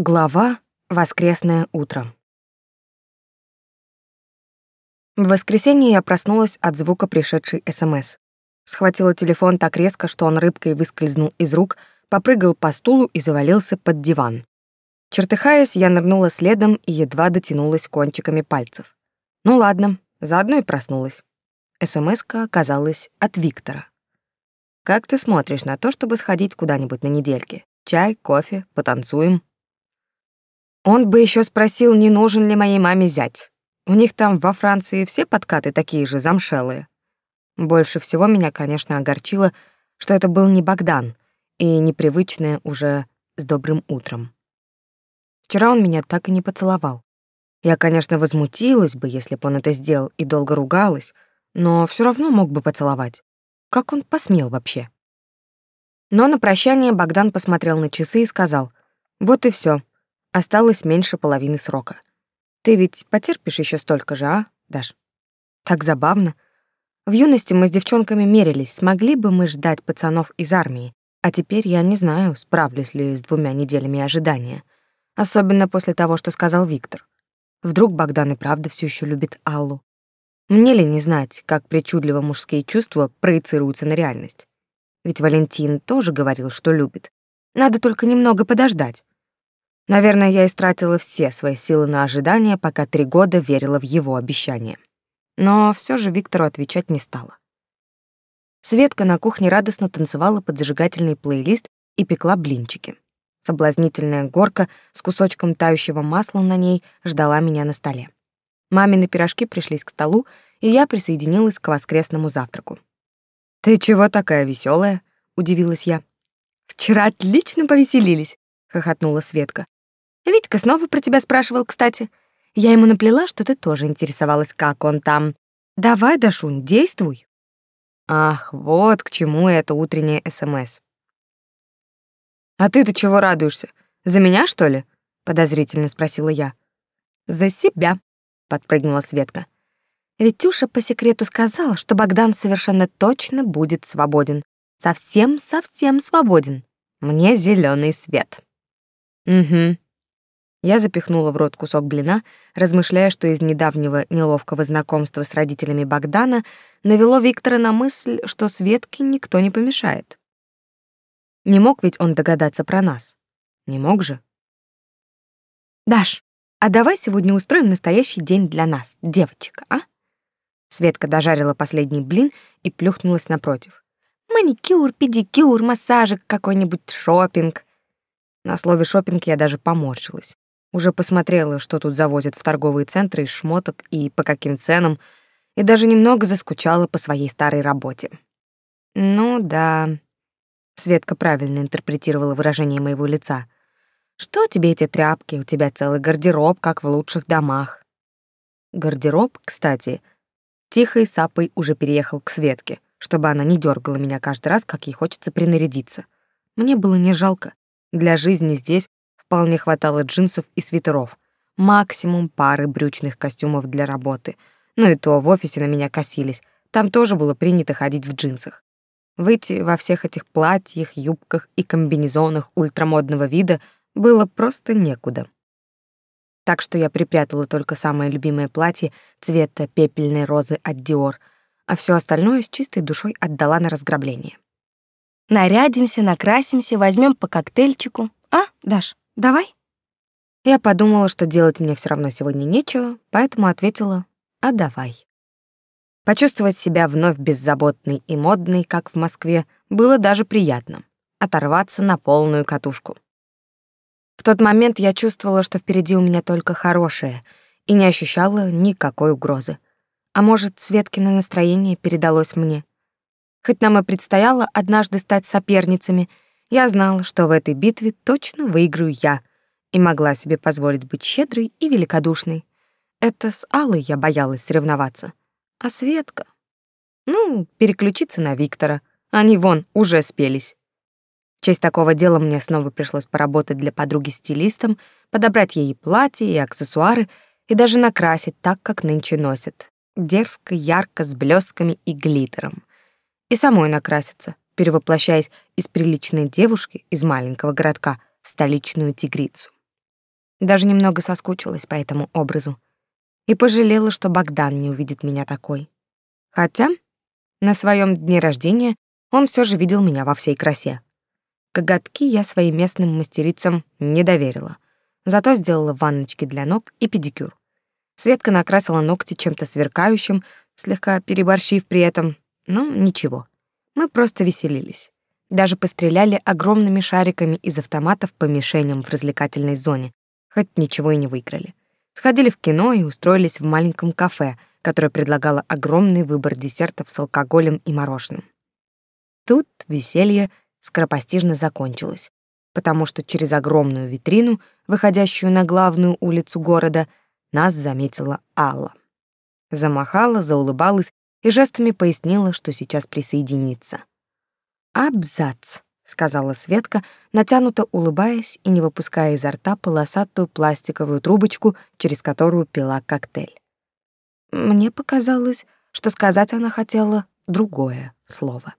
Глава «Воскресное утро». В воскресенье я проснулась от звука пришедшей СМС. Схватила телефон так резко, что он рыбкой выскользнул из рук, попрыгал по стулу и завалился под диван. Чертыхаясь, я нырнула следом и едва дотянулась кончиками пальцев. Ну ладно, заодно и проснулась. СМСка оказалась от Виктора. «Как ты смотришь на то, чтобы сходить куда-нибудь на недельке? Чай, кофе, потанцуем?» Он бы еще спросил, не нужен ли моей маме зять. У них там во Франции все подкаты такие же замшелые. Больше всего меня, конечно, огорчило, что это был не Богдан и непривычное уже с добрым утром. Вчера он меня так и не поцеловал. Я, конечно, возмутилась бы, если бы он это сделал и долго ругалась, но все равно мог бы поцеловать. Как он посмел вообще? Но на прощание Богдан посмотрел на часы и сказал, «Вот и все. Осталось меньше половины срока. Ты ведь потерпишь еще столько же, а, Даш? Так забавно. В юности мы с девчонками мерились, смогли бы мы ждать пацанов из армии, а теперь я не знаю, справлюсь ли с двумя неделями ожидания. Особенно после того, что сказал Виктор. Вдруг Богдан и правда все еще любит Аллу. Мне ли не знать, как причудливо мужские чувства проецируются на реальность? Ведь Валентин тоже говорил, что любит. Надо только немного подождать. Наверное, я истратила все свои силы на ожидание, пока три года верила в его обещание. Но все же Виктору отвечать не стала. Светка на кухне радостно танцевала под зажигательный плейлист и пекла блинчики. Соблазнительная горка с кусочком тающего масла на ней ждала меня на столе. Мамины пирожки пришлись к столу, и я присоединилась к воскресному завтраку. «Ты чего такая веселая? удивилась я. «Вчера отлично повеселились», — хохотнула Светка. Витька снова про тебя спрашивал, кстати. Я ему наплела, что ты тоже интересовалась, как он там. Давай, Дашунь, действуй. Ах, вот к чему это утреннее СМС. А ты-то чего радуешься? За меня, что ли? подозрительно спросила я. За себя, подпрыгнула Светка. Ведь Тюша по секрету сказал, что Богдан совершенно точно будет свободен. Совсем-совсем свободен. Мне зеленый свет. Угу, я запихнула в рот кусок блина, размышляя, что из недавнего неловкого знакомства с родителями Богдана навело Виктора на мысль, что Светке никто не помешает. Не мог ведь он догадаться про нас. Не мог же. «Даш, а давай сегодня устроим настоящий день для нас, девочек, а?» Светка дожарила последний блин и плюхнулась напротив. «Маникюр, педикюр, массажик какой-нибудь, шопинг. На слове шопинг я даже поморщилась. Уже посмотрела, что тут завозят в торговые центры из шмоток и по каким ценам, и даже немного заскучала по своей старой работе. Ну да. Светка правильно интерпретировала выражение моего лица. Что тебе эти тряпки? У тебя целый гардероб, как в лучших домах. Гардероб, кстати, тихой сапой уже переехал к Светке, чтобы она не дергала меня каждый раз, как ей хочется принарядиться. Мне было не жалко. Для жизни здесь вполне хватало джинсов и свитеров, максимум пары брючных костюмов для работы. Ну и то в офисе на меня косились, там тоже было принято ходить в джинсах. Выйти во всех этих платьях, юбках и комбинезонах ультрамодного вида было просто некуда. Так что я припрятала только самое любимое платье цвета пепельной розы от Dior, а все остальное с чистой душой отдала на разграбление. Нарядимся, накрасимся, возьмем по коктейльчику. А, Даш? Давай. Я подумала, что делать мне все равно сегодня нечего, поэтому ответила: "А давай". Почувствовать себя вновь беззаботной и модной, как в Москве, было даже приятно. Оторваться на полную катушку. В тот момент я чувствовала, что впереди у меня только хорошее, и не ощущала никакой угрозы. А может, Светкино настроение передалось мне. Хоть нам и предстояло однажды стать соперницами — я знала, что в этой битве точно выиграю я, и могла себе позволить быть щедрой и великодушной. Это с Аллой я боялась соревноваться. А Светка? Ну, переключиться на Виктора. Они вон уже спелись. В честь такого дела мне снова пришлось поработать для подруги стилистом, подобрать ей платье и аксессуары и даже накрасить так, как нынче носят. Дерзко, ярко, с блесками и глиттером. И самой накраситься, перевоплощаясь из приличной девушки из маленького городка в столичную тигрицу. Даже немного соскучилась по этому образу. И пожалела, что Богдан не увидит меня такой. Хотя на своем дне рождения он все же видел меня во всей красе. Коготки я своим местным мастерицам не доверила. Зато сделала ванночки для ног и педикюр. Светка накрасила ногти чем-то сверкающим, слегка переборщив при этом, но ничего. Мы просто веселились. Даже постреляли огромными шариками из автоматов по мишеням в развлекательной зоне, хоть ничего и не выиграли. Сходили в кино и устроились в маленьком кафе, которое предлагало огромный выбор десертов с алкоголем и мороженым. Тут веселье скоропостижно закончилось, потому что через огромную витрину, выходящую на главную улицу города, нас заметила Алла. Замахала, заулыбалась и жестами пояснила, что сейчас присоединится. «Абзац», — сказала Светка, натянуто улыбаясь и не выпуская изо рта полосатую пластиковую трубочку, через которую пила коктейль. Мне показалось, что сказать она хотела другое слово.